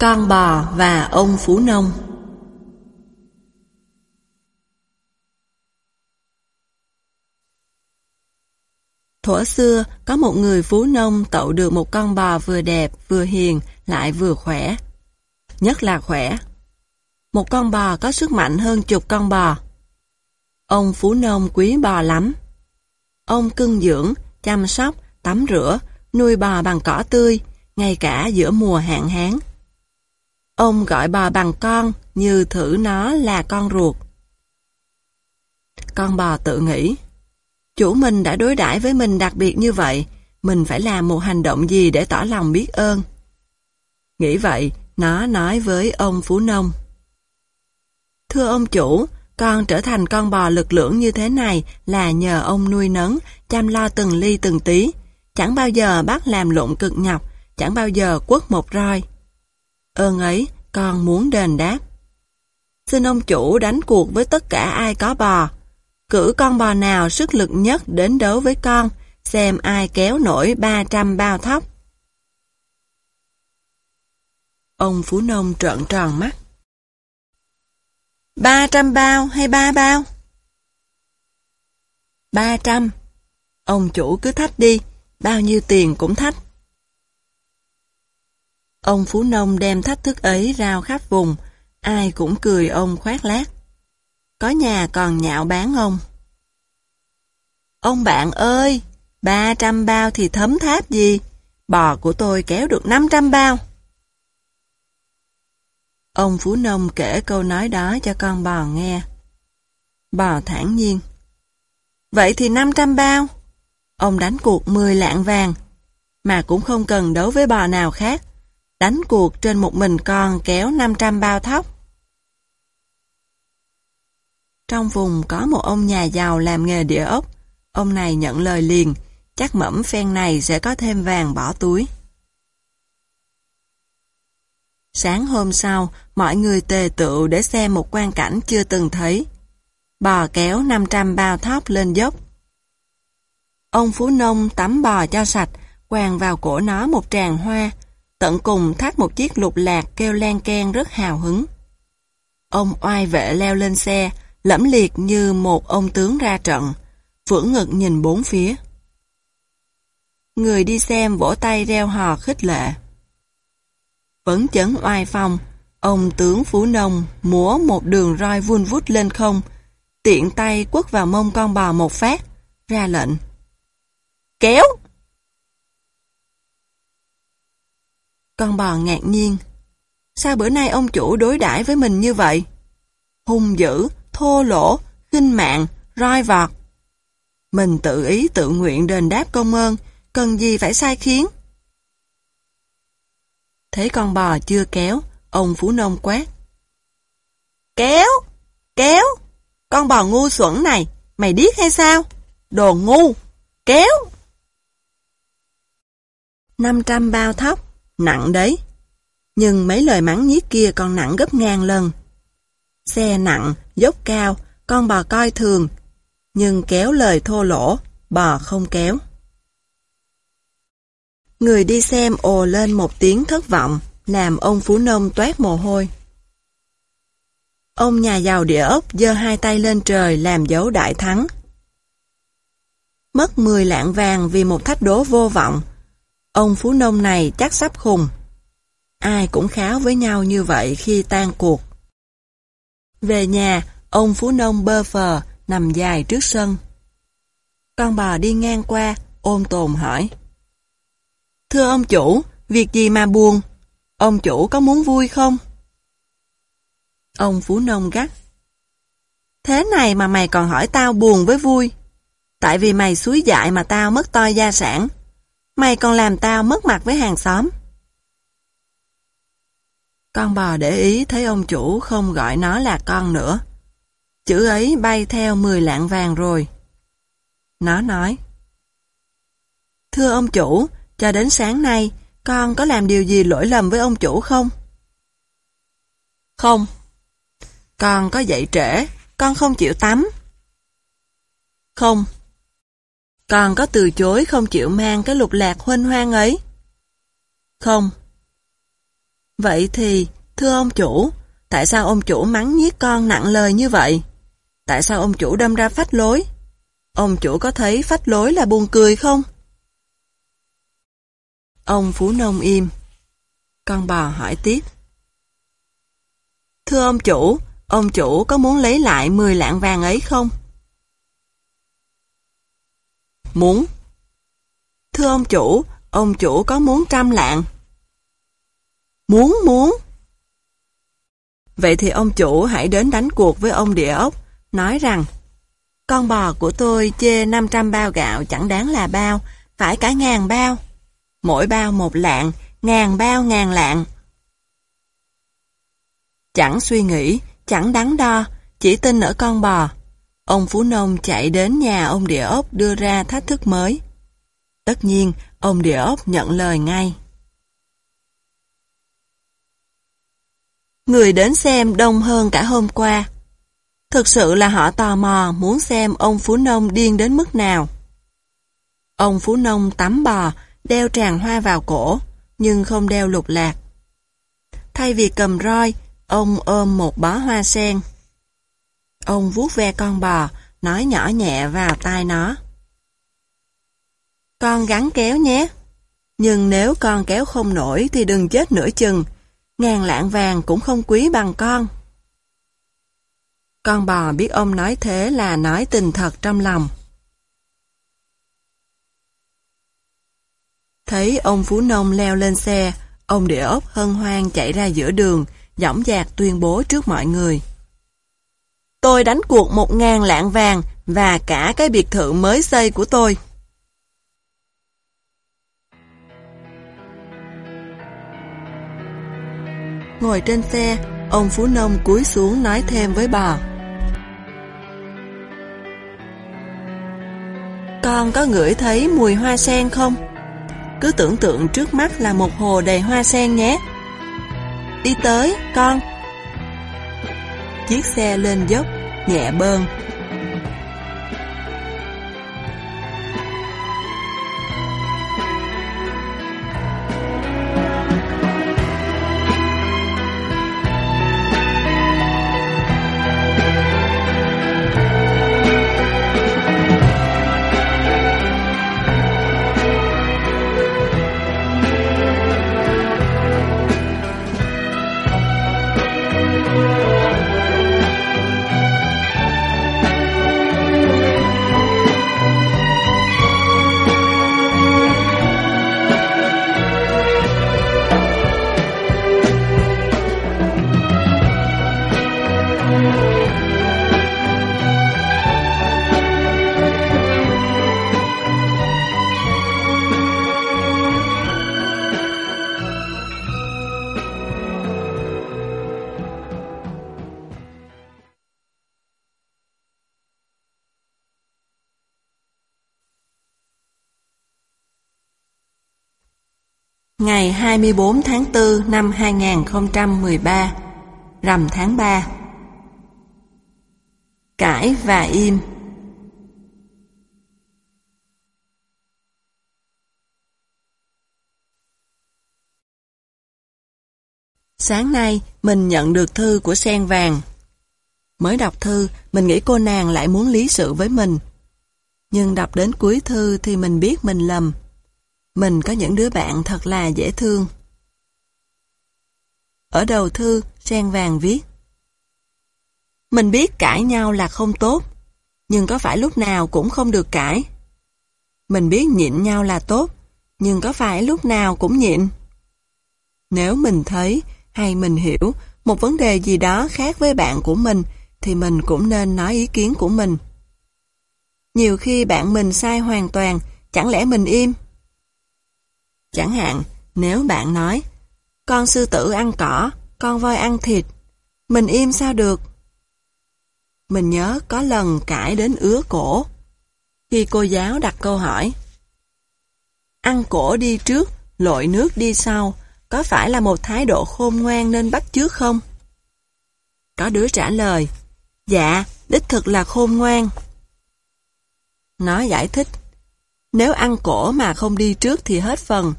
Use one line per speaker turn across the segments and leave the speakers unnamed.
Con bò và ông Phú Nông Thuở xưa, có một người phú nông tậu được một con bò vừa đẹp, vừa hiền, lại vừa khỏe. Nhất là khỏe. Một con bò có sức mạnh hơn chục con bò. Ông phú nông quý bò lắm. Ông cưng dưỡng, chăm sóc, tắm rửa, nuôi bò bằng cỏ tươi, ngay cả giữa mùa hạn hán. Ông gọi bò bằng con như thử nó là con ruột. Con bò tự nghĩ, chủ mình đã đối đãi với mình đặc biệt như vậy, mình phải làm một hành động gì để tỏ lòng biết ơn. Nghĩ vậy, nó nói với ông Phú Nông. Thưa ông chủ, con trở thành con bò lực lưỡng như thế này là nhờ ông nuôi nấng, chăm lo từng ly từng tí. Chẳng bao giờ bác làm lụng cực nhọc, chẳng bao giờ quất một roi. Ơn ấy, con muốn đền đáp. Xin ông chủ đánh cuộc với tất cả ai có bò. Cử con bò nào sức lực nhất đến đấu với con, xem ai kéo nổi 300 bao thóc. Ông Phú Nông trợn tròn mắt. 300 bao hay 3 bao? 300. Ông chủ cứ thách đi, bao nhiêu tiền cũng thách. Ông Phú Nông đem thách thức ấy rao khắp vùng, ai cũng cười ông khoát lác. Có nhà còn nhạo bán ông. Ông bạn ơi, 300 bao thì thấm tháp gì? Bò của tôi kéo được 500 bao. Ông Phú Nông kể câu nói đó cho con bò nghe. Bò thản nhiên. Vậy thì 500 bao. Ông đánh cuộc 10 lạng vàng, mà cũng không cần đấu với bò nào khác. Đánh cuộc trên một mình con kéo 500 bao thóc. Trong vùng có một ông nhà giàu làm nghề địa ốc. Ông này nhận lời liền, chắc mẫm phen này sẽ có thêm vàng bỏ túi. Sáng hôm sau, mọi người tề tựu để xem một quan cảnh chưa từng thấy. Bò kéo 500 bao thóc lên dốc. Ông Phú Nông tắm bò cho sạch, quàng vào cổ nó một tràng hoa, tận cùng thắt một chiếc lục lạc kêu lan ken rất hào hứng. Ông oai vệ leo lên xe, lẫm liệt như một ông tướng ra trận, vưỡng ngực nhìn bốn phía. Người đi xem vỗ tay reo hò khích lệ. Vấn chấn oai phong, ông tướng Phú Nông múa một đường roi vun vút lên không, tiện tay quất vào mông con bò một phát, ra lệnh. Kéo! Con bò ngạc nhiên. Sao bữa nay ông chủ đối đãi với mình như vậy? Hung dữ, thô lỗ, khinh mạng, roi vọt. Mình tự ý tự nguyện đền đáp công ơn, cần gì phải sai khiến? Thấy con bò chưa kéo, ông Phú Nông quát. Kéo! Kéo! Con bò ngu xuẩn này, mày điếc hay sao? Đồ ngu! Kéo! 500 bao thóc, nặng đấy. Nhưng mấy lời mắng nhiếc kia còn nặng gấp ngàn lần. Xe nặng, dốc cao, con bò coi thường, nhưng kéo lời thô lỗ, bò không kéo. Người đi xem ồ lên một tiếng thất vọng, làm ông Phú Nông toát mồ hôi. Ông nhà giàu địa ốc giơ hai tay lên trời làm dấu đại thắng. Mất 10 lạng vàng vì một thách đố vô vọng. Ông Phú Nông này chắc sắp khùng. Ai cũng kháo với nhau như vậy khi tan cuộc. Về nhà, ông Phú Nông bơ phờ, nằm dài trước sân. Con bò đi ngang qua, ôm tồn hỏi. Thưa ông chủ, việc gì mà buồn? Ông chủ có muốn vui không? Ông Phú Nông gắt. Thế này mà mày còn hỏi tao buồn với vui. Tại vì mày suối dại mà tao mất toi gia sản. Mày còn làm tao mất mặt với hàng xóm. Con bò để ý thấy ông chủ không gọi nó là con nữa. Chữ ấy bay theo 10 lạng vàng rồi. Nó nói. Thưa ông chủ, cho đến sáng nay, con có làm điều gì lỗi lầm với ông chủ không? Không. Con có dậy trễ, con không chịu tắm. Không còn có từ chối không chịu mang cái lục lạc huynh hoang ấy? Không. Vậy thì, thưa ông chủ, tại sao ông chủ mắng nhiếc con nặng lời như vậy? Tại sao ông chủ đâm ra phách lối? Ông chủ có thấy phách lối là buồn cười không? Ông Phú Nông im. Con bò hỏi tiếp. Thưa ông chủ, ông chủ có muốn lấy lại 10 lạng vàng ấy không? Muốn. Thưa ông chủ, ông chủ có muốn trăm lạng? Muốn, muốn. Vậy thì ông chủ hãy đến đánh cuộc với ông địa ốc, nói rằng con bò của tôi chê 500 bao gạo chẳng đáng là bao, phải cả ngàn bao. Mỗi bao một lạng, ngàn bao ngàn lạng. Chẳng suy nghĩ, chẳng đắn đo, chỉ tin ở con bò. Ông Phú Nông chạy đến nhà ông địa ốc đưa ra thách thức mới. Tất nhiên, ông địa ốc nhận lời ngay. Người đến xem đông hơn cả hôm qua. Thực sự là họ tò mò muốn xem ông Phú Nông điên đến mức nào. Ông Phú Nông tắm bò, đeo tràng hoa vào cổ, nhưng không đeo lục lạc. Thay vì cầm roi, ông ôm một bó hoa sen. Ông vuốt ve con bò, nói nhỏ nhẹ vào tai nó. Con gắn kéo nhé. Nhưng nếu con kéo không nổi thì đừng chết nửa chừng. Ngàn lạng vàng cũng không quý bằng con. Con bò biết ông nói thế là nói tình thật trong lòng. Thấy ông Phú Nông leo lên xe, ông địa ốc hân hoan chạy ra giữa đường, dõng dạc tuyên bố trước mọi người. Tôi đánh cuộc một ngàn lạng vàng và cả cái biệt thự mới xây của tôi. Ngồi trên xe, ông Phú Nông cúi xuống nói thêm với bà Con có ngửi thấy mùi hoa sen không? Cứ tưởng tượng trước mắt là một hồ đầy hoa sen nhé. Đi tới, con. Chiếc xe lên dốc, nhẹ bơn, 24 tháng 4 năm 2013 Rằm tháng 3 Cãi và im Sáng nay, mình nhận được thư của sen vàng. Mới đọc thư, mình nghĩ cô nàng lại muốn lý sự với mình. Nhưng đọc đến cuối thư thì mình biết mình lầm. Mình có những đứa bạn thật là dễ thương. Ở đầu thư, sen vàng viết. Mình biết cãi nhau là không tốt, nhưng có phải lúc nào cũng không được cãi. Mình biết nhịn nhau là tốt, nhưng có phải lúc nào cũng nhịn. Nếu mình thấy hay mình hiểu một vấn đề gì đó khác với bạn của mình, thì mình cũng nên nói ý kiến của mình. Nhiều khi bạn mình sai hoàn toàn, chẳng lẽ mình im? Chẳng hạn, nếu bạn nói, con sư tử ăn cỏ, con voi ăn thịt, mình im sao được? Mình nhớ có lần cãi đến ứa cổ. Khi cô giáo đặt câu hỏi, ăn cổ đi trước, lội nước đi sau, có phải là một thái độ khôn ngoan nên bắt chước không? Có đứa trả lời, dạ, đích thực là khôn ngoan. Nó giải thích, nếu ăn cổ mà không đi trước thì hết phần.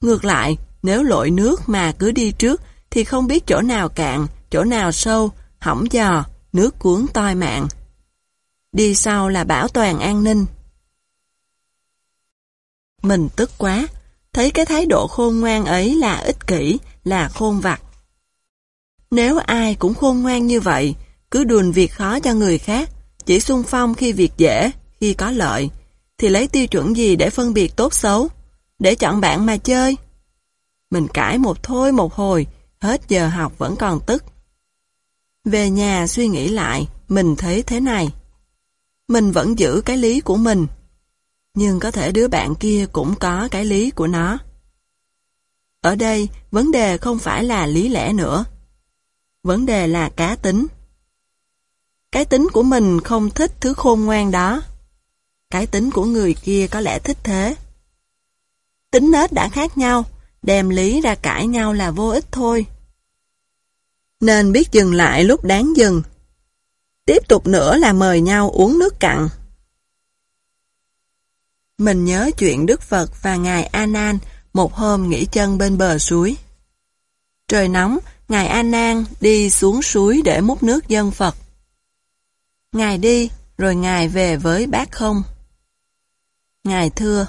Ngược lại, nếu lội nước mà cứ đi trước thì không biết chỗ nào cạn, chỗ nào sâu, hỏng giò nước cuốn toi mạng. Đi sau là bảo toàn an ninh. Mình tức quá, thấy cái thái độ khôn ngoan ấy là ích kỷ, là khôn vặt. Nếu ai cũng khôn ngoan như vậy, cứ đùn việc khó cho người khác, chỉ xung phong khi việc dễ, khi có lợi, thì lấy tiêu chuẩn gì để phân biệt tốt xấu, để chọn bạn mà chơi? Mình cãi một thôi một hồi, hết giờ học vẫn còn tức. Về nhà suy nghĩ lại, mình thấy thế này. Mình vẫn giữ cái lý của mình, nhưng có thể đứa bạn kia cũng có cái lý của nó. Ở đây, vấn đề không phải là lý lẽ nữa. Vấn đề là cá tính. Cái tính của mình không thích thứ khôn ngoan đó. Cái tính của người kia có lẽ thích thế. Tính nết đã khác nhau, đem lý ra cãi nhau là vô ích thôi. Nên biết dừng lại lúc đáng dừng. Tiếp tục nữa là mời nhau uống nước cặn. Mình nhớ chuyện Đức Phật và Ngài A Nan một hôm nghỉ chân bên bờ suối. Trời nóng, Ngài A Nan đi xuống suối để múc nước dân Phật. Ngài đi, rồi Ngài về với bác không. Ngài thưa,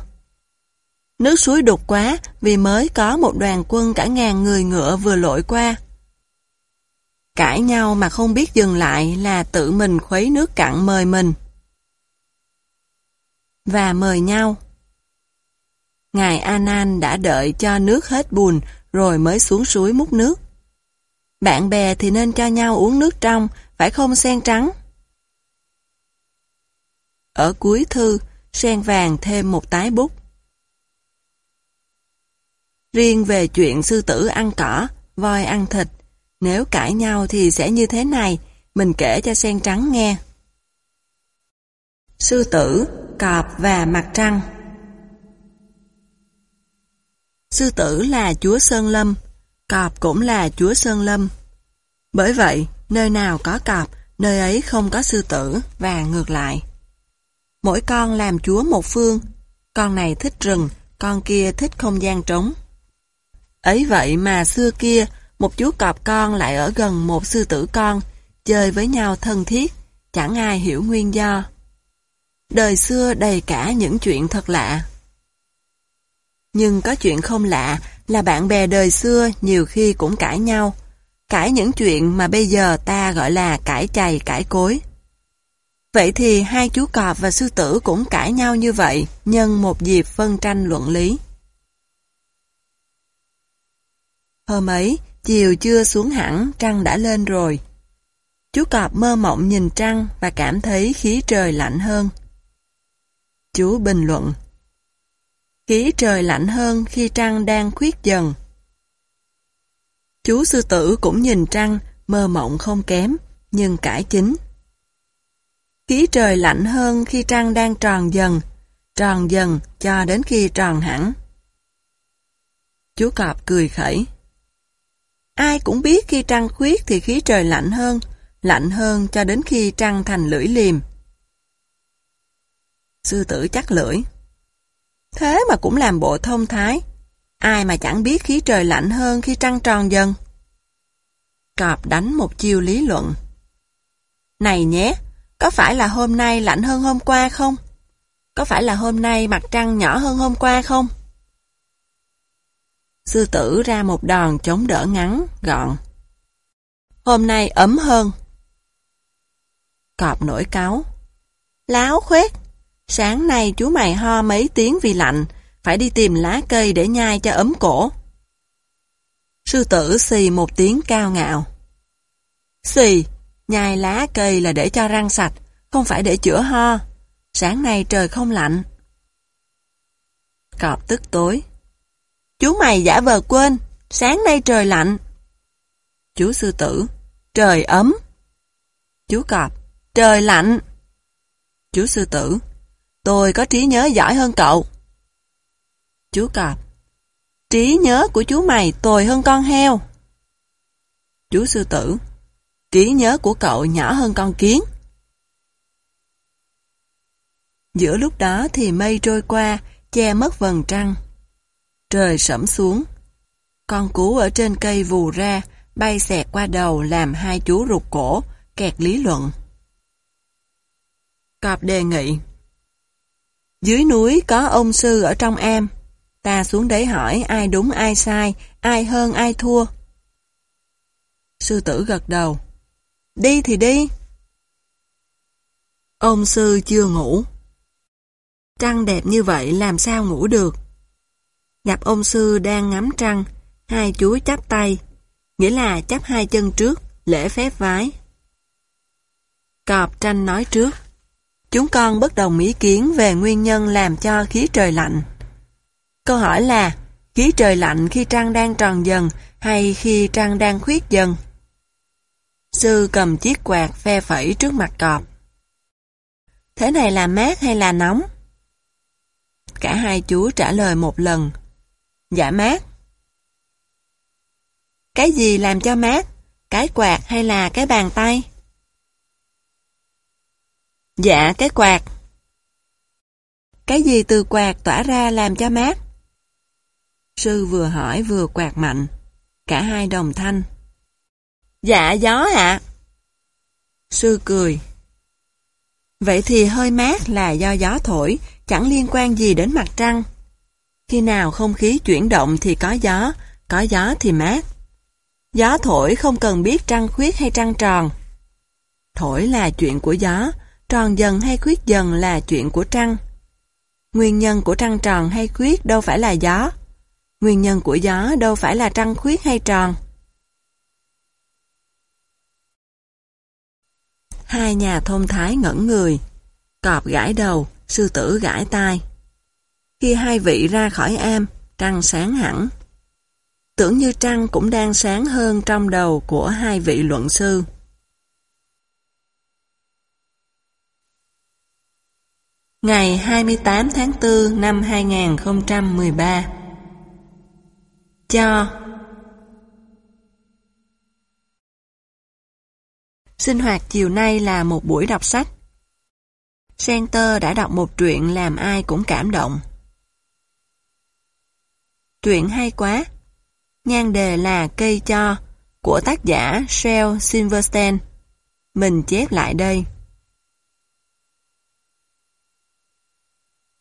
Nước suối đục quá vì mới có một đoàn quân cả ngàn người ngựa vừa lội qua. Cãi nhau mà không biết dừng lại là tự mình khuấy nước cặn mời mình. Và mời nhau. Ngài Anan đã đợi cho nước hết bùn rồi mới xuống suối múc nước. Bạn bè thì nên cho nhau uống nước trong, phải không sen trắng? Ở cuối thư, sen vàng thêm một tái bút. Riêng về chuyện sư tử ăn cỏ, voi ăn thịt, nếu cãi nhau thì sẽ như thế này, mình kể cho sen trắng nghe. Sư tử, cọp và mặt trăng Sư tử là chúa Sơn Lâm, cọp cũng là chúa Sơn Lâm. Bởi vậy, nơi nào có cọp, nơi ấy không có sư tử và ngược lại. Mỗi con làm chúa một phương, con này thích rừng, con kia thích không gian trống. Ấy vậy mà xưa kia, một chú cọp con lại ở gần một sư tử con, chơi với nhau thân thiết, chẳng ai hiểu nguyên do. Đời xưa đầy cả những chuyện thật lạ. Nhưng có chuyện không lạ là bạn bè đời xưa nhiều khi cũng cãi nhau, cãi những chuyện mà bây giờ ta gọi là cãi chày cãi cối. Vậy thì hai chú cọp và sư tử cũng cãi nhau như vậy nhân một dịp phân tranh luận lý. Hôm ấy, chiều chưa xuống hẳn, trăng đã lên rồi. Chú cọp mơ mộng nhìn trăng và cảm thấy khí trời lạnh hơn. Chú bình luận Khí trời lạnh hơn khi trăng đang khuyết dần. Chú sư tử cũng nhìn trăng, mơ mộng không kém, nhưng cải chính. Khí trời lạnh hơn khi trăng đang tròn dần, tròn dần cho đến khi tròn hẳn. Chú cọp cười khẩy. Ai cũng biết khi trăng khuyết thì khí trời lạnh hơn, lạnh hơn cho đến khi trăng thành lưỡi liềm. Sư tử chắc lưỡi. Thế mà cũng làm bộ thông thái. Ai mà chẳng biết khí trời lạnh hơn khi trăng tròn dần. Cọp đánh một chiêu lý luận. Này nhé, có phải là hôm nay lạnh hơn hôm qua không? Có phải là hôm nay mặt trăng nhỏ hơn hôm qua không? Sư tử ra một đòn chống đỡ ngắn, gọn. Hôm nay ấm hơn. Cọp nổi cáo. Láo khuyết. Sáng nay chú mày ho mấy tiếng vì lạnh, phải đi tìm lá cây để nhai cho ấm cổ. Sư tử xì một tiếng cao ngạo. Xì, nhai lá cây là để cho răng sạch, không phải để chữa ho. Sáng nay trời không lạnh. Cọp tức tối. Chú mày giả vờ quên, sáng nay trời lạnh. Chú sư tử, trời ấm. Chú cọp, trời lạnh. Chú sư tử, tôi có trí nhớ giỏi hơn cậu. Chú cọp, trí nhớ của chú mày tồi hơn con heo. Chú sư tử, trí nhớ của cậu nhỏ hơn con kiến. Giữa lúc đó thì mây trôi qua, che mất vầng trăng. Trời sẫm xuống. Con cú ở trên cây vù ra, bay xẹt qua đầu làm hai chú rụt cổ, kẹt lý luận. Cọp đề nghị. Dưới núi có ông sư ở trong em Ta xuống đấy hỏi ai đúng ai sai, ai hơn ai thua. Sư tử gật đầu. Đi thì đi. Ông sư chưa ngủ. Trăng đẹp như vậy làm sao ngủ được. Gặp ông sư đang ngắm trăng, hai chú chắp tay, nghĩa là chắp hai chân trước, lễ phép vái. Cọp tranh nói trước. Chúng con bất đồng ý kiến về nguyên nhân làm cho khí trời lạnh. Câu hỏi là, khí trời lạnh khi trăng đang tròn dần hay khi trăng đang khuyết dần? Sư cầm chiếc quạt phe phẩy trước mặt cọp. Thế này là mát hay là nóng? Cả hai chú trả lời một lần. Dạ mát. Cái gì làm cho mát? Cái quạt hay là cái bàn tay? Dạ, cái quạt. Cái gì từ quạt tỏa ra làm cho mát? Sư vừa hỏi vừa quạt mạnh. Cả hai đồng thanh. Dạ, gió ạ. Sư cười. Vậy thì hơi mát là do gió thổi, chẳng liên quan gì đến mặt trăng. Khi nào không khí chuyển động thì có gió, có gió thì mát. Gió thổi không cần biết trăng khuyết hay trăng tròn. Thổi là chuyện của gió, tròn dần hay khuyết dần là chuyện của trăng. Nguyên nhân của trăng tròn hay khuyết đâu phải là gió. Nguyên nhân của gió đâu phải là trăng khuyết hay tròn. Hai nhà thông thái ngẩn người. Cọp gãi đầu, sư tử gãi tai. Khi hai vị ra khỏi am, trăng sáng hẳn. Tưởng như trăng cũng đang sáng hơn trong đầu của hai vị luận sư. Ngày 28 tháng 4 năm 2013 Cho Sinh hoạt chiều nay là một buổi đọc sách. Center đã đọc một truyện làm ai cũng cảm động. Truyện hay quá. Nhan đề là Cây Cho, của tác giả Shel Silverstein. Mình chép lại đây.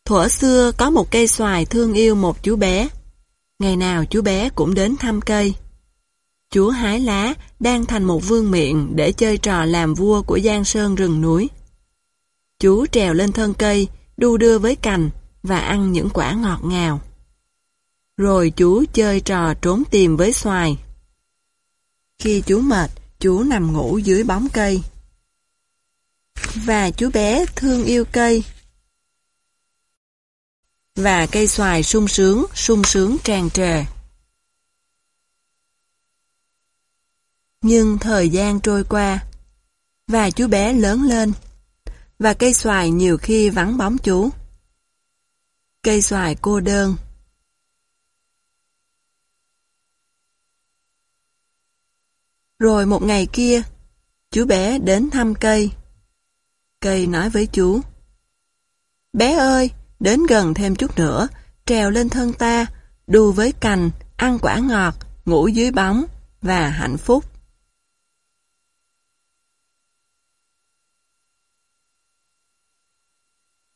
Thuở xưa có một cây xoài thương yêu một chú bé. Ngày nào chú bé cũng đến thăm cây. Chú hái lá đang thành một vương miện để chơi trò làm vua của giang sơn rừng núi. Chú trèo lên thân cây, đu đưa với cành và ăn những quả ngọt ngào. Rồi chú chơi trò trốn tìm với xoài. Khi chú mệt, chú nằm ngủ dưới bóng cây. Và chú bé thương yêu cây. Và cây xoài sung sướng, sung sướng tràn trề. Nhưng thời gian trôi qua, và chú bé lớn lên, và cây xoài nhiều khi vắng bóng chú. Cây xoài cô đơn. Rồi một ngày kia, chú bé đến thăm cây. Cây nói với chú, Bé ơi, đến gần thêm chút nữa, trèo lên thân ta, đu với cành, ăn quả ngọt, ngủ dưới bóng và hạnh phúc.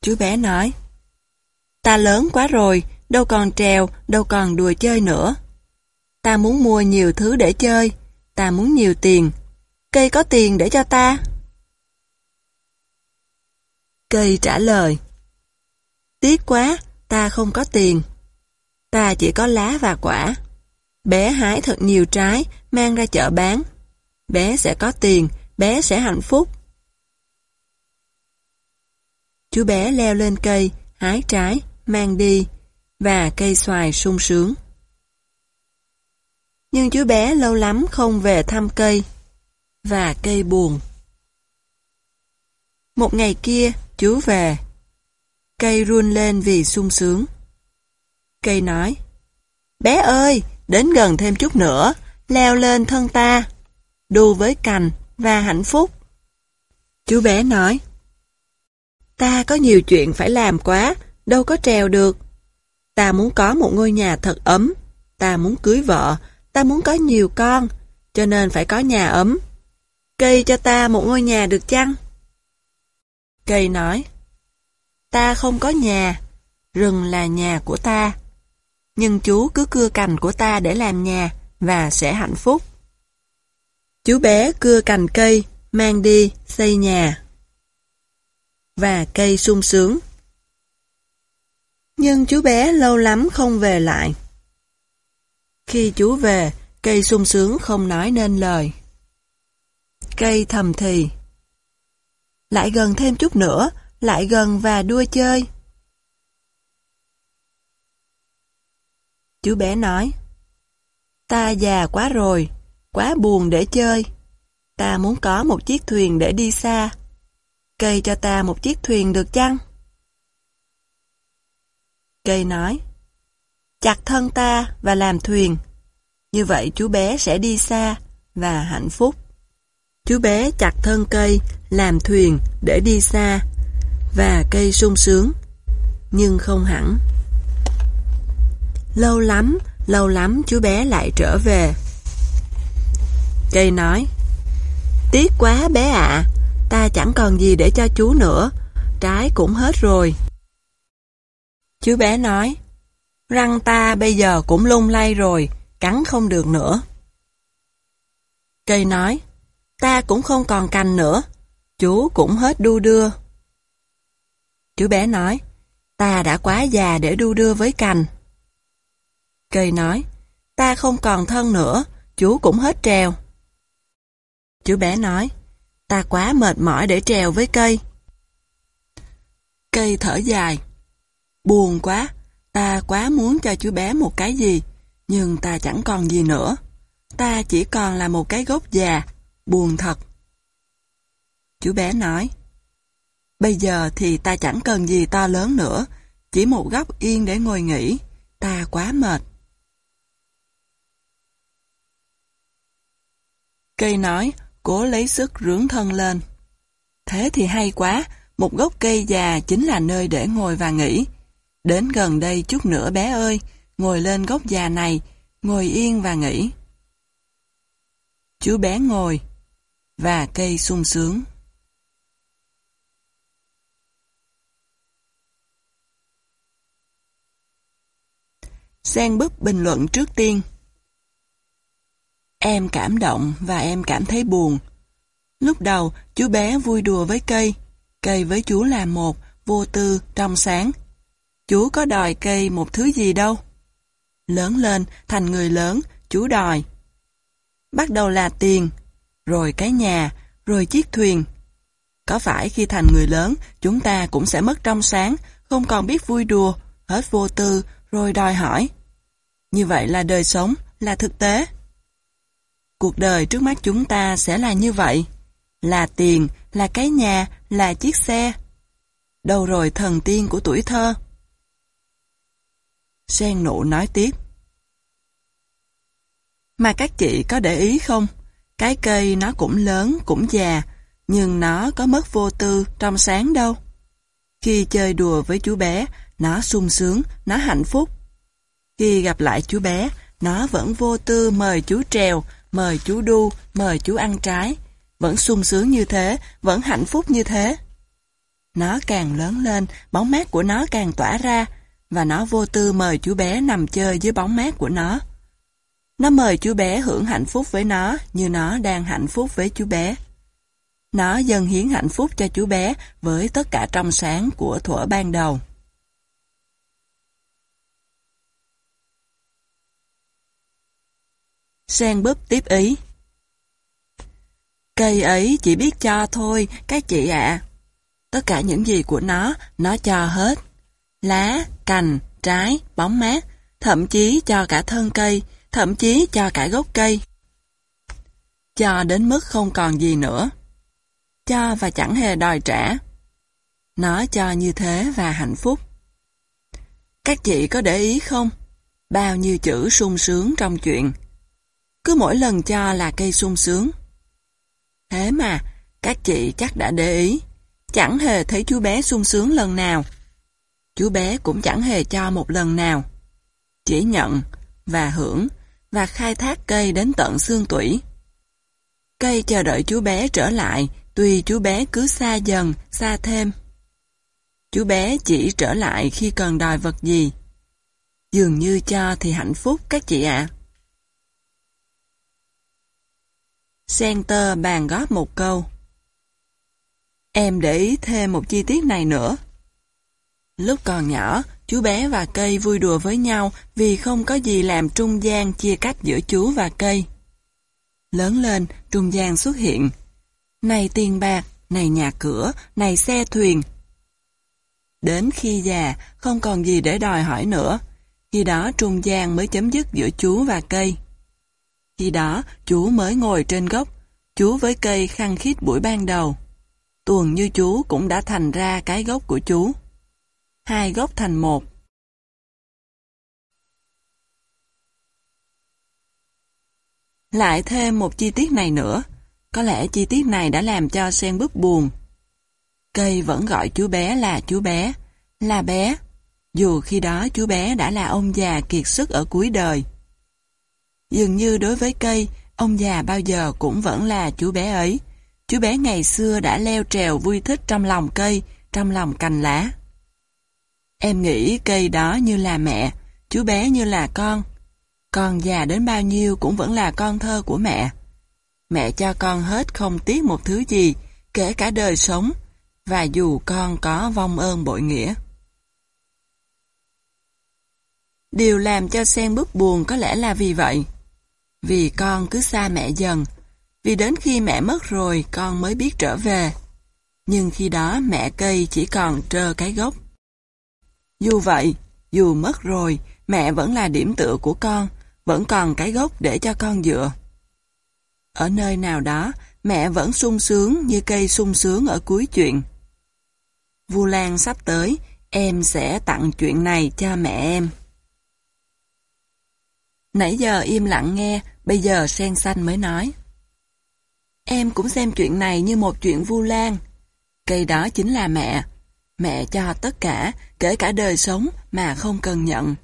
Chú bé nói, Ta lớn quá rồi, đâu còn trèo, đâu còn đùa chơi nữa. Ta muốn mua nhiều thứ để chơi, ta muốn nhiều tiền. Cây có tiền để cho ta? Cây trả lời, Tiếc quá, ta không có tiền. Ta chỉ có lá và quả. Bé hái thật nhiều trái, mang ra chợ bán. Bé sẽ có tiền, bé sẽ hạnh phúc. Chú bé leo lên cây, hái trái, mang đi, và cây xoài sung sướng. Nhưng chú bé lâu lắm không về thăm cây, và cây buồn. Một ngày kia, chú về. Cây run lên vì sung sướng. Cây nói, Bé ơi, đến gần thêm chút nữa, leo lên thân ta, đu với cành và hạnh phúc. Chú bé nói, Ta có nhiều chuyện phải làm quá, đâu có trèo được. Ta muốn có một ngôi nhà thật ấm. ta muốn cưới vợ, ta muốn có nhiều con, cho nên phải có nhà ấm. Cây cho ta một ngôi nhà được chăng? Cây nói, ta không có nhà, rừng là nhà của ta. Nhưng chú cứ cưa cành của ta để làm nhà và sẽ hạnh phúc. Chú bé cưa cành cây, mang đi, xây nhà. Và cây sung sướng. Nhưng chú bé lâu lắm không về lại. Khi chú về, cây sung sướng không nói nên lời. Cây thầm thì. Lại gần thêm chút nữa, lại gần và đua chơi. Chú bé nói, ta già quá rồi, quá buồn để chơi. Ta muốn có một chiếc thuyền để đi xa. Cây cho ta một chiếc thuyền được chăng? Cây nói, chặt thân ta và làm thuyền. Như vậy chú bé sẽ đi xa và hạnh phúc. Chú bé chặt thân cây, làm thuyền để đi xa và cây sung sướng, nhưng không hẳn. Lâu lắm, lâu lắm chú bé lại trở về. Cây nói, Tiếc quá bé ạ, ta chẳng còn gì để cho chú nữa, trái cũng hết rồi. Chú bé nói, răng ta bây giờ cũng lung lay rồi, cắn không được nữa. Cây nói, ta cũng không còn cành nữa, chú cũng hết đu đưa. Chú bé nói, ta đã quá già để đu đưa với cành. Cây nói, ta không còn thân nữa, chú cũng hết trèo. Chú bé nói, ta quá mệt mỏi để trèo với cây. Cây thở dài, buồn quá, ta quá muốn cho chú bé một cái gì, nhưng ta chẳng còn gì nữa. Ta chỉ còn là một cái gốc già, buồn thật. Chú bé nói, bây giờ thì ta chẳng cần gì to lớn nữa, chỉ một góc yên để ngồi nghỉ, ta quá mệt. Cây nói, cố lấy sức rướng thân lên. Thế thì hay quá, một gốc cây già chính là nơi để ngồi và nghỉ. Đến gần đây chút nữa bé ơi, ngồi lên gốc già này, ngồi yên và nghỉ. Chú bé ngồi, và cây sung sướng. Sen búp bình luận trước tiên. Em cảm động và em cảm thấy buồn. Lúc đầu, chú bé vui đùa với cây. Cây với chú là một, vô tư, trong sáng. Chú có đòi cây một thứ gì đâu. Lớn lên, thành người lớn, chú đòi. Bắt đầu là tiền, rồi cái nhà, rồi chiếc thuyền. Có phải khi thành người lớn, chúng ta cũng sẽ mất trong sáng, không còn biết vui đùa, hết vô tư, rồi đòi hỏi. Như vậy là đời sống, là thực tế. Cuộc đời trước mắt chúng ta sẽ là như vậy. Là tiền, là cái nhà, là chiếc xe. Đâu rồi thần tiên của tuổi thơ? Sen nụ nói tiếp. Mà các chị có để ý không? Cái cây nó cũng lớn, cũng già, nhưng nó có mất vô tư, trong sáng đâu. Khi chơi đùa với chú bé, nó sung sướng, nó hạnh phúc. Khi gặp lại chú bé, nó vẫn vô tư mời chú trèo, mời chú đu, mời chú ăn trái. Vẫn sung sướng như thế, vẫn hạnh phúc như thế. Nó càng lớn lên, bóng mát của nó càng tỏa ra, và nó vô tư mời chú bé nằm chơi dưới bóng mát của nó. Nó mời chú bé hưởng hạnh phúc với nó như nó đang hạnh phúc với chú bé. Nó dâng hiến hạnh phúc cho chú bé với tất cả trong sáng của thuở ban đầu. Sen búp tiếp ý. Cây ấy chỉ biết cho thôi, các chị ạ. Tất cả những gì của nó, nó cho hết. Lá, cành, trái, bóng mát, thậm chí cho cả thân cây, thậm chí cho cả gốc cây. Cho đến mức không còn gì nữa. Cho và chẳng hề đòi trả. Nó cho như thế và hạnh phúc. Các chị có để ý không? Bao nhiêu chữ sung sướng trong chuyện. Cứ mỗi lần cho là cây sung sướng. Thế mà, các chị chắc đã để ý. Chẳng hề thấy chú bé sung sướng lần nào. Chú bé cũng chẳng hề cho một lần nào. Chỉ nhận, và hưởng và khai thác cây đến tận xương tủy. Cây chờ đợi chú bé trở lại, tùy chú bé cứ xa dần, xa thêm. Chú bé chỉ trở lại khi cần đòi vật gì. Dường như cho thì hạnh phúc các chị ạ. À. Center bàn góp một câu. Em để ý thêm một chi tiết này nữa. Lúc còn nhỏ, chú bé và cây vui đùa với nhau vì không có gì làm trung gian chia cách giữa chú và cây. Lớn lên, trung gian xuất hiện. Này tiền bạc, này nhà cửa, này xe thuyền. Đến khi già, không còn gì để đòi hỏi nữa. Khi đó trung gian mới chấm dứt giữa chú và cây. Khi đó, chú mới ngồi trên gốc, chú với cây khăng khít buổi ban đầu. Tuần như chú cũng đã thành ra cái gốc của chú. Hai gốc thành một. Lại thêm một chi tiết này nữa. Có lẽ chi tiết này đã làm cho sen bức buồn. Cây vẫn gọi chú bé là chú bé, là bé, dù khi đó chú bé đã là ông già kiệt sức ở cuối đời. Dường như đối với cây, ông già bao giờ cũng vẫn là chú bé ấy. Chú bé ngày xưa đã leo trèo vui thích trong lòng cây, trong lòng cành lá. Em nghĩ cây đó như là mẹ, chú bé như là con. Con già đến bao nhiêu cũng vẫn là con thơ của mẹ. Mẹ cho con hết không tiếc một thứ gì, kể cả đời sống, và dù con có vong ơn bội nghĩa. Điều làm cho sen bức buồn có lẽ là vì vậy. Vì con cứ xa mẹ dần, vì đến khi mẹ mất rồi con mới biết trở về. Nhưng khi đó mẹ cây chỉ còn trơ cái gốc. Dù vậy, dù mất rồi, mẹ vẫn là điểm tựa của con, vẫn còn cái gốc để cho con dựa. Ở nơi nào đó, mẹ vẫn sung sướng như cây sung sướng ở cuối chuyện. Vu Lan sắp tới, em sẽ tặng chuyện này cho mẹ em. Nãy giờ im lặng nghe, bây giờ sen xanh mới nói. Em cũng xem chuyện này như một chuyện Vu Lan. Cây đó chính là mẹ. Mẹ cho tất cả, kể cả đời sống mà không cần nhận.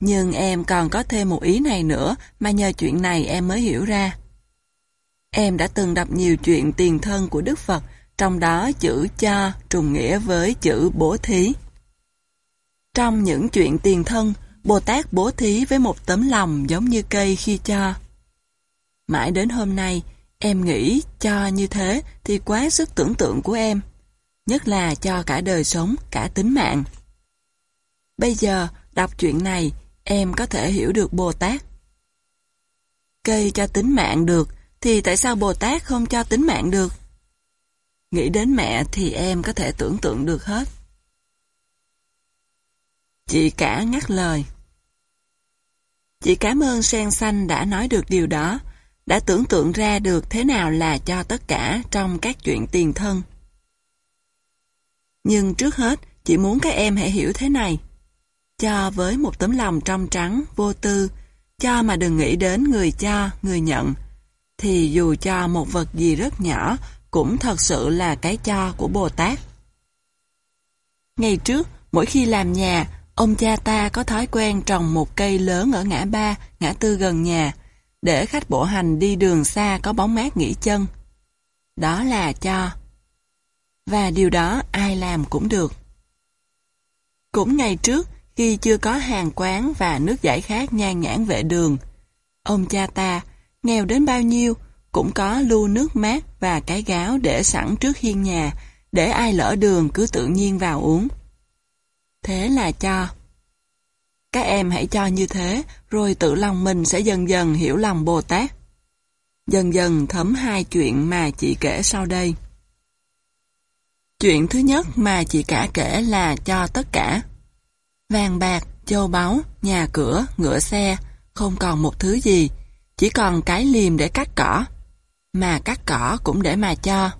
Nhưng em còn có thêm một ý này nữa mà nhờ chuyện này em mới hiểu ra. Em đã từng đọc nhiều chuyện tiền thân của Đức Phật, trong đó chữ cho trùng nghĩa với chữ bố thí. Trong những chuyện tiền thân, Bồ Tát bố thí với một tấm lòng giống như cây khi cho. Mãi đến hôm nay, em nghĩ cho như thế thì quá sức tưởng tượng của em, nhất là cho cả đời sống, cả tính mạng. Bây giờ, đọc chuyện này, em có thể hiểu được Bồ Tát. Cây cho tính mạng được, thì tại sao Bồ Tát không cho tính mạng được? Nghĩ đến mẹ thì em có thể tưởng tượng được hết. Chị cả ngắt lời. Chị cảm ơn sen xanh đã nói được điều đó, đã tưởng tượng ra được thế nào là cho tất cả trong các chuyện tiền thân. Nhưng trước hết, chị muốn các em hãy hiểu thế này. Cho với một tấm lòng trong trắng, vô tư, cho mà đừng nghĩ đến người cho, người nhận, thì dù cho một vật gì rất nhỏ, cũng thật sự là cái cho của Bồ Tát. Ngày trước, mỗi khi làm nhà, ông cha ta có thói quen trồng một cây lớn ở ngã ba, ngã tư gần nhà, để khách bộ hành đi đường xa có bóng mát nghỉ chân. Đó là cho. Và điều đó ai làm cũng được. Cũng ngày trước, khi chưa có hàng quán và nước giải khát nhan nhãn vệ đường, ông cha ta, nghèo đến bao nhiêu, cũng có lu nước mát và cái gáo để sẵn trước hiên nhà, để ai lỡ đường cứ tự nhiên vào uống. Thế là cho. Các em hãy cho như thế, rồi tự lòng mình sẽ dần dần hiểu lòng Bồ Tát. Dần dần thấm hai chuyện mà chị kể sau đây. Chuyện thứ nhất mà chị cả kể là cho tất cả. Vàng bạc, châu báu, nhà cửa, ngựa xe, không còn một thứ gì, chỉ còn cái liềm để cắt cỏ, mà cắt cỏ cũng để mà cho.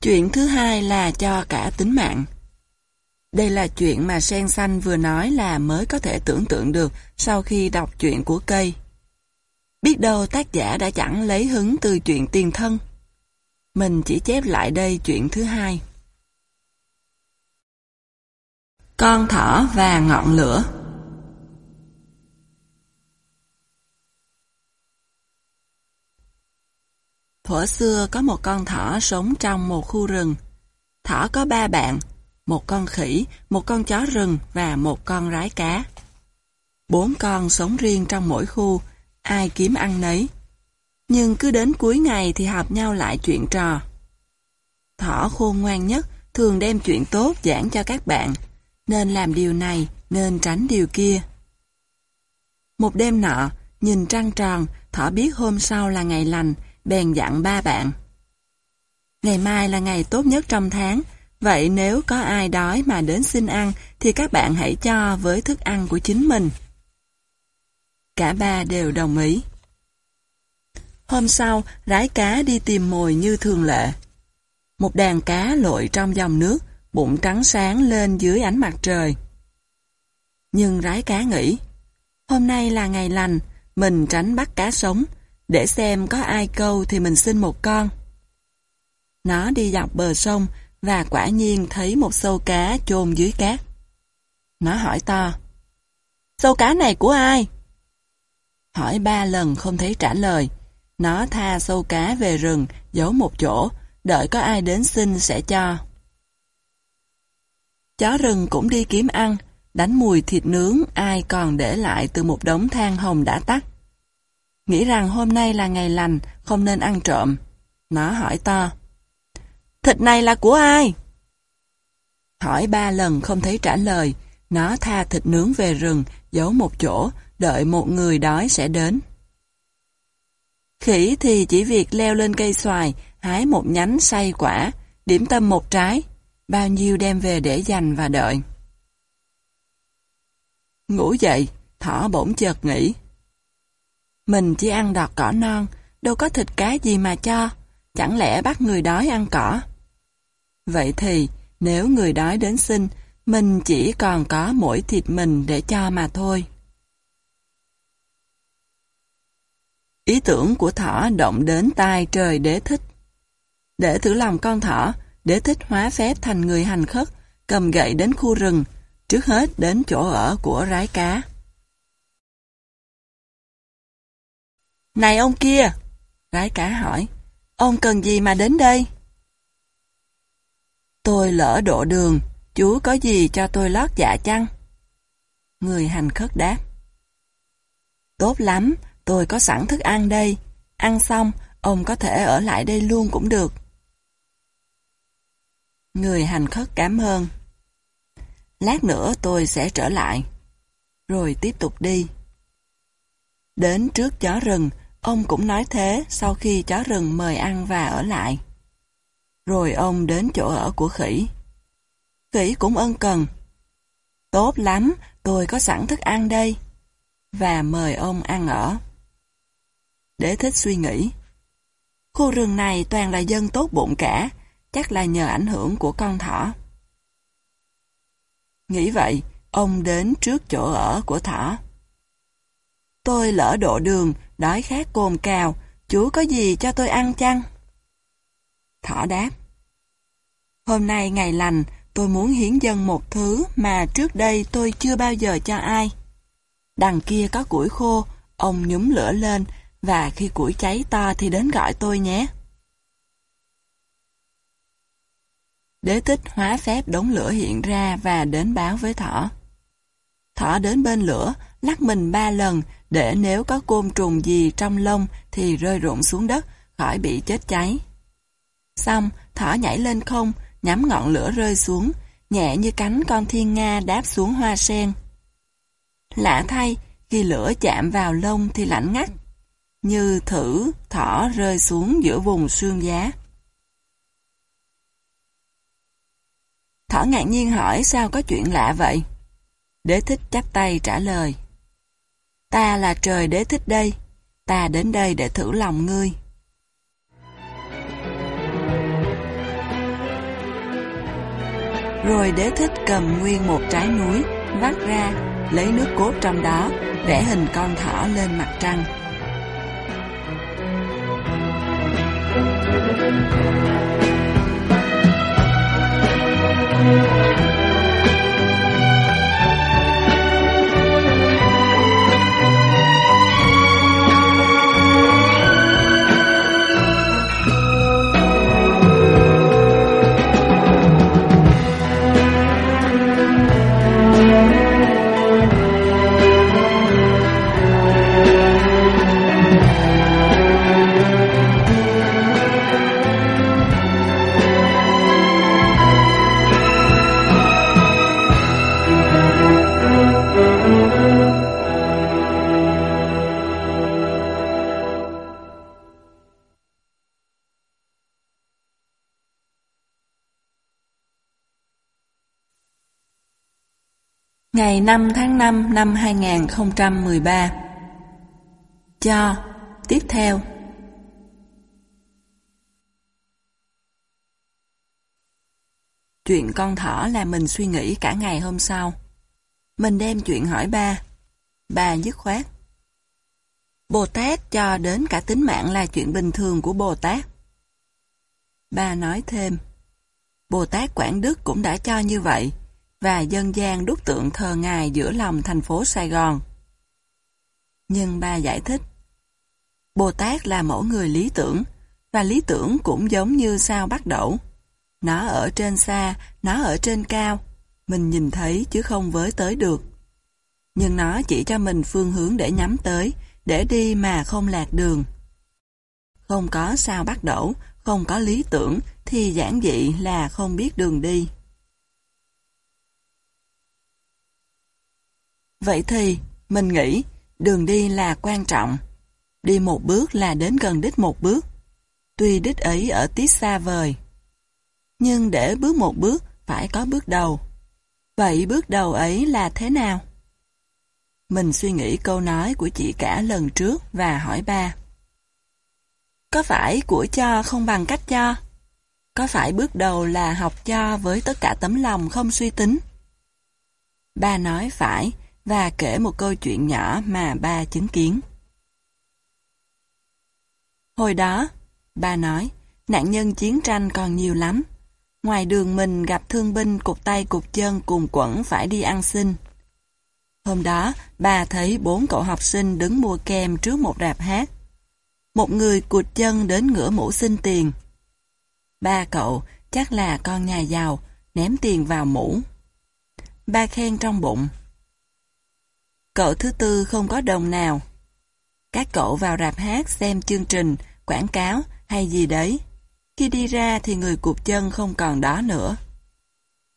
Chuyện thứ hai là cho cả tính mạng. Đây là chuyện mà sen xanh vừa nói là mới có thể tưởng tượng được sau khi đọc chuyện của cây. Biết đâu tác giả đã chẳng lấy hứng từ chuyện tiền thân. Mình chỉ chép lại đây chuyện thứ hai. Con thỏ và ngọn lửa Thuở xưa có một con thỏ sống trong một khu rừng. Thỏ có ba bạn, một con khỉ, một con chó rừng và một con rái cá. Bốn con sống riêng trong mỗi khu, ai kiếm ăn nấy. Nhưng cứ đến cuối ngày thì họp nhau lại chuyện trò. Thỏ khôn ngoan nhất thường đem chuyện tốt giảng cho các bạn, nên làm điều này, nên tránh điều kia. Một đêm nọ, nhìn trăng tròn, thỏ biết hôm sau là ngày lành, bèn dặn ba bạn. Ngày mai là ngày tốt nhất trong tháng, vậy nếu có ai đói mà đến xin ăn thì các bạn hãy cho với thức ăn của chính mình. Cả ba đều đồng ý. Hôm sau, rái cá đi tìm mồi như thường lệ. Một đàn cá lội trong dòng nước, bụng trắng sáng lên dưới ánh mặt trời. Nhưng rái cá nghĩ, hôm nay là ngày lành, mình tránh bắt cá sống, để xem có ai câu thì mình xin một con. Nó đi dọc bờ sông và quả nhiên thấy một sâu cá chôn dưới cát. Nó hỏi to, sâu cá này của ai? Hỏi ba lần không thấy trả lời. Nó tha sâu cá về rừng, giấu một chỗ, đợi có ai đến xin sẽ cho. Chó rừng cũng đi kiếm ăn, đánh mùi thịt nướng ai còn để lại từ một đống than hồng đã tắt. Nghĩ rằng hôm nay là ngày lành, không nên ăn trộm. Nó hỏi to. Thịt này là của ai? Hỏi ba lần không thấy trả lời, nó tha thịt nướng về rừng, giấu một chỗ, đợi một người đói sẽ đến. Khỉ thì chỉ việc leo lên cây xoài, hái một nhánh xay quả, điểm tâm một trái, bao nhiêu đem về để dành và đợi. Ngủ dậy, thỏ bỗng chợt nghĩ. Mình chỉ ăn đọt cỏ non, đâu có thịt cá gì mà cho, chẳng lẽ bắt người đói ăn cỏ. Vậy thì, nếu người đói đến xin, mình chỉ còn có mỗi thịt mình để cho mà thôi. Ý tưởng của thỏ động đến tai trời đế thích. Để thử lòng con thỏ, đế thích hóa phép thành người hành khất, cầm gậy đến khu rừng, trước hết đến chỗ ở của rái cá. Này ông kia! Rái cá hỏi, ông cần gì mà đến đây? Tôi lỡ độ đường, chú có gì cho tôi lót dạ chăng? Người hành khất đáp. Tốt lắm, tôi có sẵn thức ăn đây. Ăn xong, ông có thể ở lại đây luôn cũng được. Người hành khất cảm ơn. Lát nữa tôi sẽ trở lại. Rồi tiếp tục đi. Đến trước chó rừng, ông cũng nói thế sau khi chó rừng mời ăn và ở lại. Rồi ông đến chỗ ở của khỉ. Khỉ cũng ân cần. Tốt lắm, tôi có sẵn thức ăn đây. Và mời ông ăn ở. Để thích suy nghĩ. Khu rừng này toàn là dân tốt bụng cả, chắc là nhờ ảnh hưởng của con thỏ. Nghĩ vậy, ông đến trước chỗ ở của thỏ. Tôi lỡ độ đường, đói khát cồn cào, chú có gì cho tôi ăn chăng? Thỏ đáp. Hôm nay ngày lành, tôi muốn hiến dân một thứ mà trước đây tôi chưa bao giờ cho ai. Đằng kia có củi khô, ông nhúm lửa lên, và khi củi cháy to thì đến gọi tôi nhé. Đế tích hóa phép đống lửa hiện ra và đến báo với thỏ. Thỏ đến bên lửa, lắc mình ba lần để nếu có côn trùng gì trong lông thì rơi rụng xuống đất, khỏi bị chết cháy. Xong, thỏ nhảy lên không, nhắm ngọn lửa rơi xuống, nhẹ như cánh con thiên nga đáp xuống hoa sen. Lạ thay, khi lửa chạm vào lông thì lạnh ngắt, như thử thỏ rơi xuống giữa vùng xương giá. Thỏ ngạc nhiên hỏi sao có chuyện lạ vậy? Đế thích chắp tay trả lời. Ta là trời đế thích đây, ta đến đây để thử lòng ngươi. Rồi đế thích cầm nguyên một trái núi, vắt ra, lấy nước cốt trong đó, vẽ hình con thỏ lên mặt trăng. Ngày 5 tháng 5 năm 2013 Cho Tiếp theo Chuyện con thỏ là mình suy nghĩ cả ngày hôm sau. Mình đem chuyện hỏi ba. bà dứt khoát. Bồ Tát cho đến cả tính mạng là chuyện bình thường của Bồ Tát. bà nói thêm. Bồ Tát Quảng Đức cũng đã cho như vậy, và dân gian đúc tượng thờ ngài giữa lòng thành phố Sài Gòn. Nhưng ba giải thích. Bồ Tát là mẫu người lý tưởng, và lý tưởng cũng giống như sao bắt đổ. Nó ở trên xa, nó ở trên cao. Mình nhìn thấy chứ không với tới được. Nhưng nó chỉ cho mình phương hướng để nhắm tới, để đi mà không lạc đường. Không có sao bắt đổ, không có lý tưởng thì giản dị là không biết đường đi. Vậy thì, mình nghĩ, đường đi là quan trọng. Đi một bước là đến gần đích một bước. Tuy đích ấy ở tí xa vời nhưng để bước một bước phải có bước đầu. Vậy bước đầu ấy là thế nào? Mình suy nghĩ câu nói của chị cả lần trước và hỏi ba. Có phải của cho không bằng cách cho? Có phải bước đầu là học cho với tất cả tấm lòng không suy tính? Ba nói phải và kể một câu chuyện nhỏ mà ba chứng kiến. Hồi đó, ba nói, nạn nhân chiến tranh còn nhiều lắm. Ngoài đường mình gặp thương binh cục tay cục chân cùng quẩn phải đi ăn xin. Hôm đó, bà thấy bốn cậu học sinh đứng mua kem trước một rạp hát. Một người cụt chân đến ngửa mũ xin tiền. Ba cậu, chắc là con nhà giàu, ném tiền vào mũ. Ba khen trong bụng. Cậu thứ tư không có đồng nào. Các cậu vào rạp hát xem chương trình, quảng cáo hay gì đấy. Khi đi ra thì người cụt chân không còn đó nữa.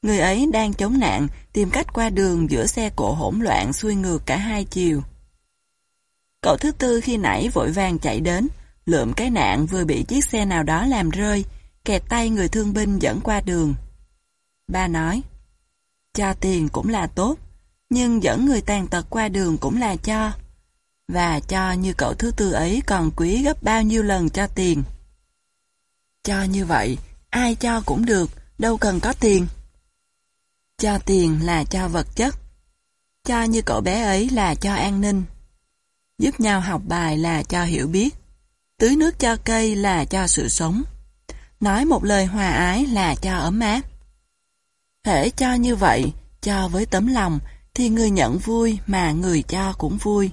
Người ấy đang chống nạn, tìm cách qua đường giữa xe cộ hỗn loạn xuôi ngược cả hai chiều. Cậu thứ tư khi nãy vội vàng chạy đến, lượm cái nạn vừa bị chiếc xe nào đó làm rơi, kẹt tay người thương binh dẫn qua đường. Ba nói, cho tiền cũng là tốt, nhưng dẫn người tàn tật qua đường cũng là cho. Và cho như cậu thứ tư ấy còn quý gấp bao nhiêu lần cho tiền. Cho như vậy, ai cho cũng được, đâu cần có tiền. Cho tiền là cho vật chất. Cho như cậu bé ấy là cho an ninh. Giúp nhau học bài là cho hiểu biết. Tưới nước cho cây là cho sự sống. Nói một lời hòa ái là cho ấm áp. Thể cho như vậy, cho với tấm lòng, thì người nhận vui mà người cho cũng vui.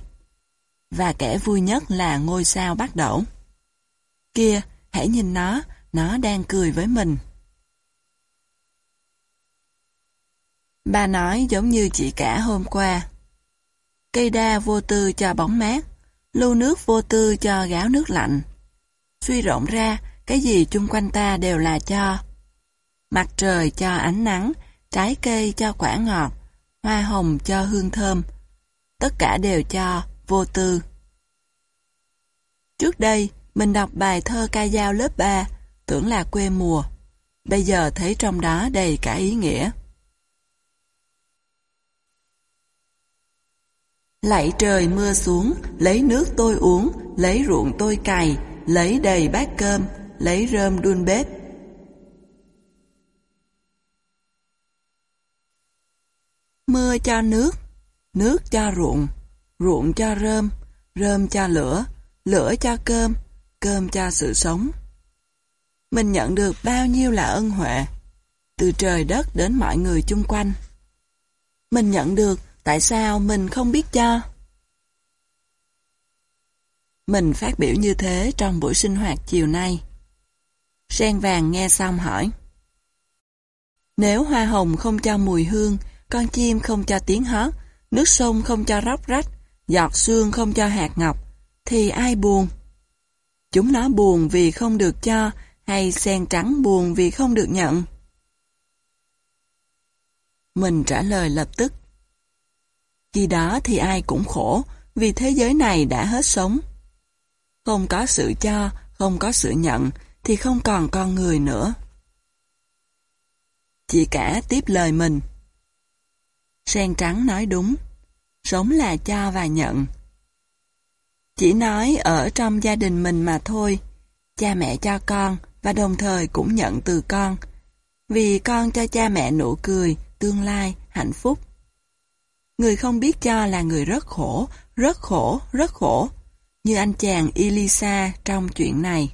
Và kẻ vui nhất là ngôi sao bắt đầu. Kia, hãy nhìn nó, nó đang cười với mình. Bà nói giống như chị cả hôm qua. Cây đa vô tư cho bóng mát, lưu nước vô tư cho gáo nước lạnh. Suy rộng ra, cái gì chung quanh ta đều là cho. Mặt trời cho ánh nắng, trái cây cho quả ngọt, hoa hồng cho hương thơm. Tất cả đều cho, vô tư. Trước đây, mình đọc bài thơ ca dao lớp 3, tưởng là quê mùa. Bây giờ thấy trong đó đầy cả ý nghĩa. Lạy trời mưa xuống, lấy nước tôi uống, lấy ruộng tôi cày, lấy đầy bát cơm, lấy rơm đun bếp. Mưa cho nước, nước cho ruộng, ruộng cho rơm, rơm cho lửa, lửa cho cơm, cơm cho sự sống mình nhận được bao nhiêu là ân huệ, từ trời đất đến mọi người chung quanh. Mình nhận được, tại sao mình không biết cho? Mình phát biểu như thế trong buổi sinh hoạt chiều nay. Sen vàng nghe xong hỏi. Nếu hoa hồng không cho mùi hương, con chim không cho tiếng hót, nước sông không cho róc rách, giọt sương không cho hạt ngọc, thì ai buồn? Chúng nó buồn vì không được cho, hay sen trắng buồn vì không được nhận? Mình trả lời lập tức. Khi đó thì ai cũng khổ, vì thế giới này đã hết sống. Không có sự cho, không có sự nhận, thì không còn con người nữa. Chị cả tiếp lời mình. Sen trắng nói đúng. Sống là cho và nhận. Chỉ nói ở trong gia đình mình mà thôi. Cha mẹ cho con và đồng thời cũng nhận từ con. Vì con cho cha mẹ nụ cười, tương lai, hạnh phúc. Người không biết cho là người rất khổ, rất khổ, rất khổ. Như anh chàng Elisa trong chuyện này.